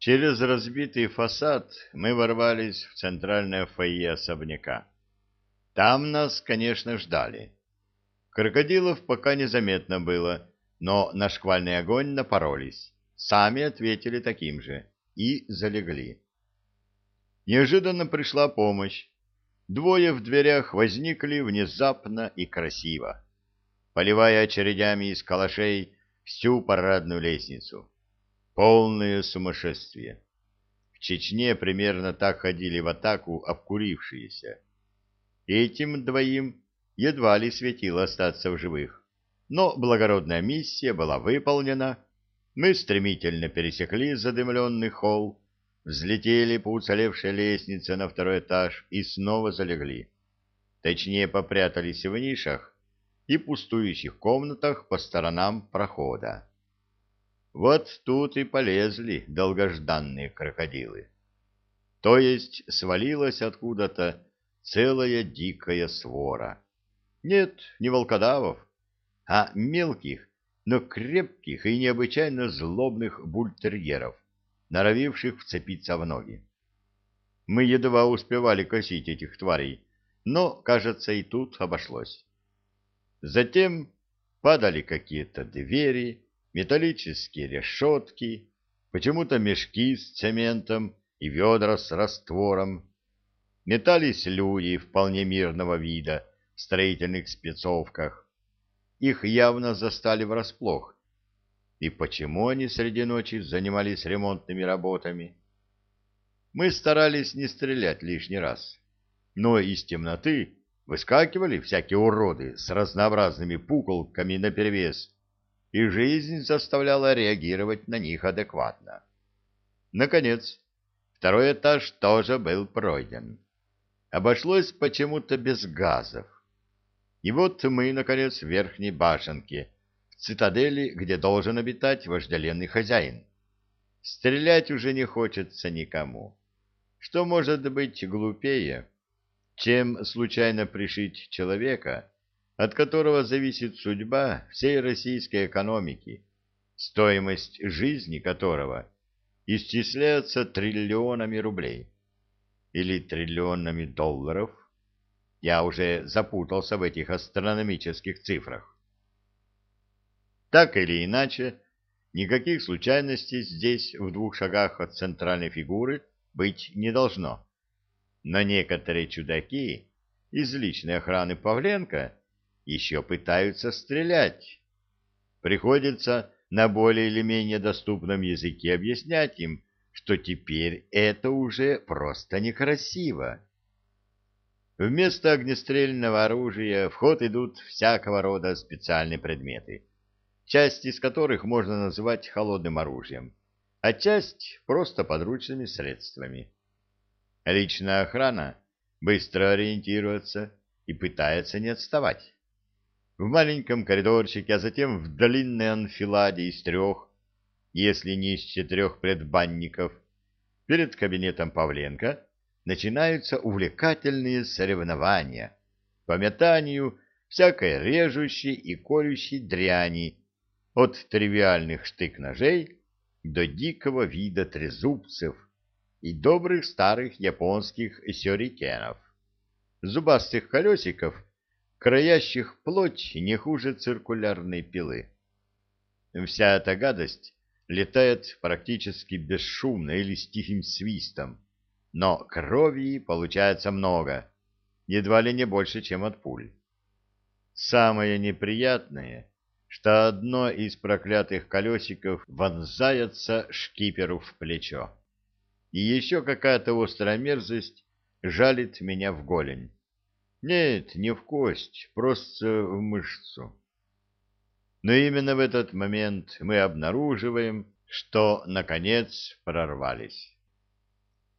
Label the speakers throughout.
Speaker 1: Через разбитый фасад мы ворвались в центральное фойе особняка. Там нас, конечно, ждали. Крокодилов пока незаметно было, но на шквальный огонь напоролись. Сами ответили таким же и залегли. Неожиданно пришла помощь. Двое в дверях возникли внезапно и красиво, поливая очередями из калашей всю парадную лестницу. Полное сумасшествие. В Чечне примерно так ходили в атаку обкурившиеся. Этим двоим едва ли светило остаться в живых. Но благородная миссия была выполнена. Мы стремительно пересекли задымленный холл, взлетели по уцелевшей лестнице на второй этаж и снова залегли. Точнее, попрятались в нишах и пустующих комнатах по сторонам прохода. Вот тут и полезли долгожданные крокодилы. То есть свалилась откуда-то целая дикая свора. Нет, не волкодавов, а мелких, но крепких и необычайно злобных бультерьеров, норовивших вцепиться в ноги. Мы едва успевали косить этих тварей, но, кажется, и тут обошлось. Затем падали какие-то двери, металлические решетки, почему-то мешки с цементом и ведра с раствором. Метались люди вполне мирного вида в строительных спецовках. Их явно застали врасплох. И почему они среди ночи занимались ремонтными работами? Мы старались не стрелять лишний раз, но из темноты выскакивали всякие уроды с разнообразными пуколками наперевес и жизнь заставляла реагировать на них адекватно. Наконец, второй этаж тоже был пройден. Обошлось почему-то без газов. И вот мы, наконец, в верхней башенке, в цитадели, где должен обитать вожделенный хозяин. Стрелять уже не хочется никому. Что может быть глупее, чем случайно пришить человека, от которого зависит судьба всей российской экономики, стоимость жизни которого исчисляется триллионами рублей или триллионами долларов. Я уже запутался в этих астрономических цифрах. Так или иначе, никаких случайностей здесь, в двух шагах от центральной фигуры, быть не должно. Но некоторые чудаки из личной охраны Павленко еще пытаются стрелять. Приходится на более или менее доступном языке объяснять им, что теперь это уже просто некрасиво. Вместо огнестрельного оружия в ход идут всякого рода специальные предметы, часть из которых можно называть холодным оружием, а часть просто подручными средствами. Личная охрана быстро ориентируется и пытается не отставать в маленьком коридорчике, а затем в длинной анфиладе из трех, если не из четырех предбанников, перед кабинетом Павленко начинаются увлекательные соревнования по метанию всякой режущей и колющей дряни, от тривиальных штык-ножей до дикого вида трезубцев и добрых старых японских сюрикенов, зубастых колесиков — краящих плоть не хуже циркулярной пилы. Вся эта гадость летает практически бесшумно или с тихим свистом, но крови получается много, едва ли не больше, чем от пуль. Самое неприятное, что одно из проклятых колесиков вонзается шкиперу в плечо. И еще какая-то острая мерзость жалит меня в голень. Нет, не в кость, просто в мышцу. Но именно в этот момент мы обнаруживаем, что, наконец, прорвались.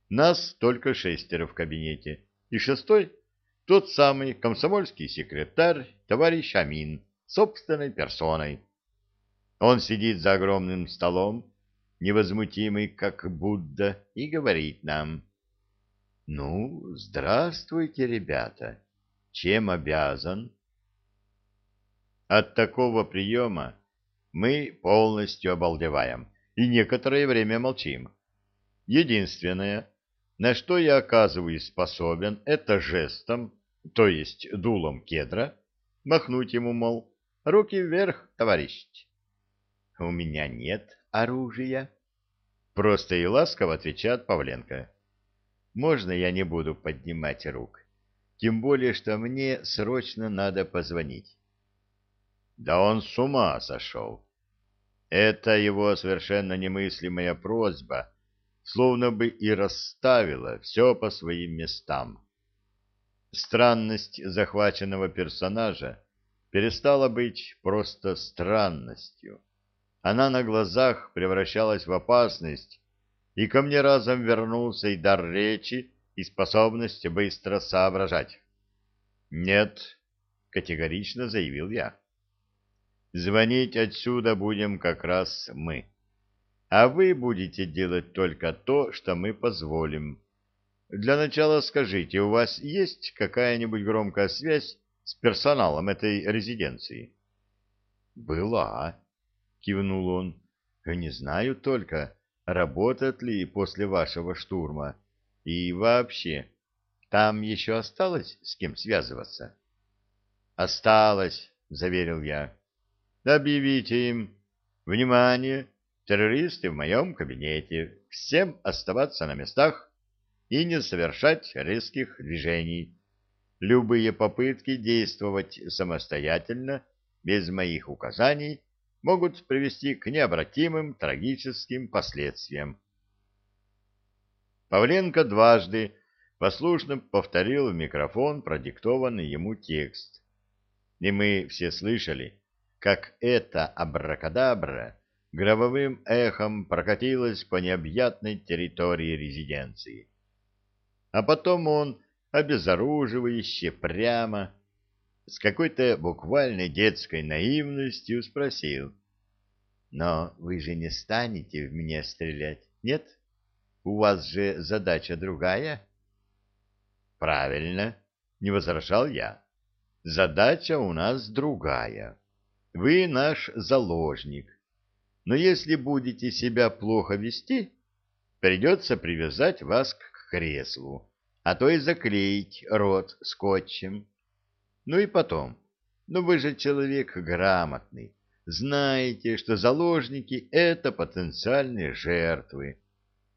Speaker 1: Нас только шестеро в кабинете, и шестой — тот самый комсомольский секретарь, товарищ Амин, собственной персоной. Он сидит за огромным столом, невозмутимый, как Будда, и говорит нам, «Ну, здравствуйте, ребята!» Чем обязан? От такого приема мы полностью обалдеваем и некоторое время молчим. Единственное, на что я оказываюсь способен, это жестом, то есть дулом кедра, махнуть ему, мол, руки вверх, товарищ. У меня нет оружия. Просто и ласково отвечает Павленко. Можно я не буду поднимать рук? Тем более, что мне срочно надо позвонить. Да он с ума сошел. Это его совершенно немыслимая просьба, словно бы и расставила все по своим местам. Странность захваченного персонажа перестала быть просто странностью. Она на глазах превращалась в опасность, и ко мне разом вернулся и дар речи, и способность быстро соображать. «Нет», — категорично заявил я. «Звонить отсюда будем как раз мы, а вы будете делать только то, что мы позволим. Для начала скажите, у вас есть какая-нибудь громкая связь с персоналом этой резиденции?» «Была», — кивнул он. «Не знаю только, работает ли после вашего штурма. И вообще, там еще осталось с кем связываться? Осталось, заверил я. Объявите им. Внимание, террористы в моем кабинете. Всем оставаться на местах и не совершать резких движений. Любые попытки действовать самостоятельно, без моих указаний, могут привести к необратимым трагическим последствиям. Павленко дважды послушно повторил в микрофон продиктованный ему текст. И мы все слышали, как эта абракадабра гробовым эхом прокатилась по необъятной территории резиденции. А потом он, обезоруживающе прямо, с какой-то буквальной детской наивностью спросил. «Но вы же не станете в меня стрелять, нет? У вас же задача другая?» «Правильно», — не возражал я. «Задача у нас другая. Вы наш заложник. Но если будете себя плохо вести, придется привязать вас к креслу, а то и заклеить рот скотчем». Ну и потом, ну вы же человек грамотный, знаете, что заложники — это потенциальные жертвы,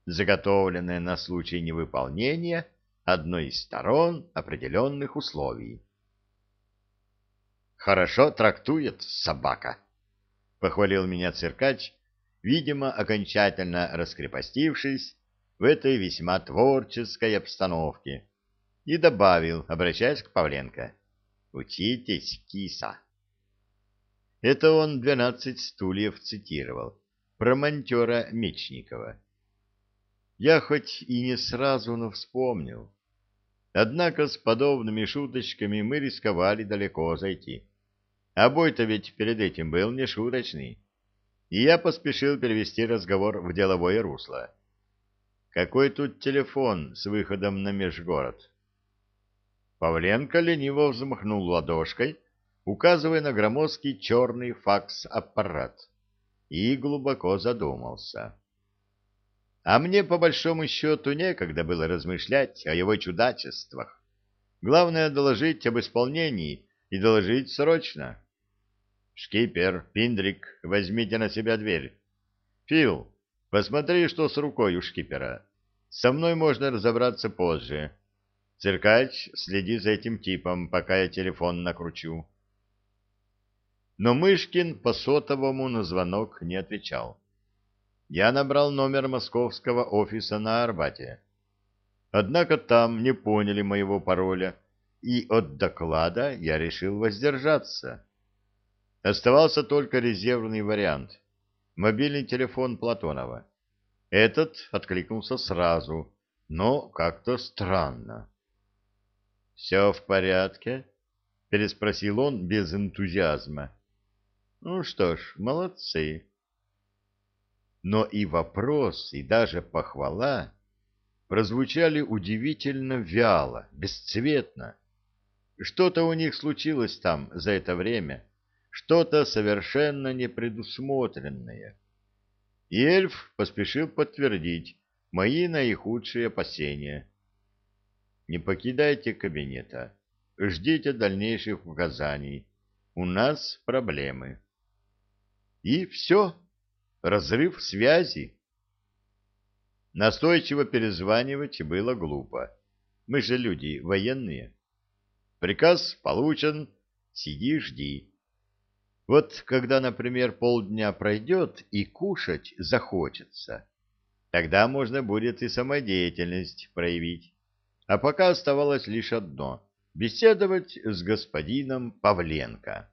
Speaker 1: заготовленные на случай невыполнения одной из сторон определенных условий. «Хорошо трактует собака», — похвалил меня циркач, видимо, окончательно раскрепостившись в этой весьма творческой обстановке, и добавил, обращаясь к Павленко. Учитесь, киса. Это он двенадцать стульев цитировал, про монтера Мечникова. Я хоть и не сразу, но вспомнил. Однако с подобными шуточками мы рисковали далеко зайти. А бой-то ведь перед этим был не шуточный. И я поспешил перевести разговор в деловое русло. Какой тут телефон с выходом на межгород? Павленко лениво взмахнул ладошкой, указывая на громоздкий черный факс-аппарат, и глубоко задумался. А мне, по большому счету, некогда было размышлять о его чудачествах. Главное — доложить об исполнении и доложить срочно. «Шкипер, Пиндрик, возьмите на себя дверь. Фил, посмотри, что с рукой у шкипера. Со мной можно разобраться позже». Циркач, следи за этим типом, пока я телефон накручу. Но Мышкин по сотовому на звонок не отвечал. Я набрал номер московского офиса на Арбате. Однако там не поняли моего пароля, и от доклада я решил воздержаться. Оставался только резервный вариант — мобильный телефон Платонова. Этот откликнулся сразу, но как-то странно. — Все в порядке? — переспросил он без энтузиазма. — Ну что ж, молодцы. Но и вопрос, и даже похвала прозвучали удивительно вяло, бесцветно. Что-то у них случилось там за это время, что-то совершенно непредусмотренное. И эльф поспешил подтвердить, мои наихудшие опасения. Не покидайте кабинета. Ждите дальнейших указаний. У нас проблемы. И все. Разрыв связи. Настойчиво перезванивать было глупо. Мы же люди военные. Приказ получен, сиди, жди. Вот когда, например, полдня пройдет и кушать захочется, тогда можно будет и самодеятельность проявить. А пока оставалось лишь одно — беседовать с господином Павленко.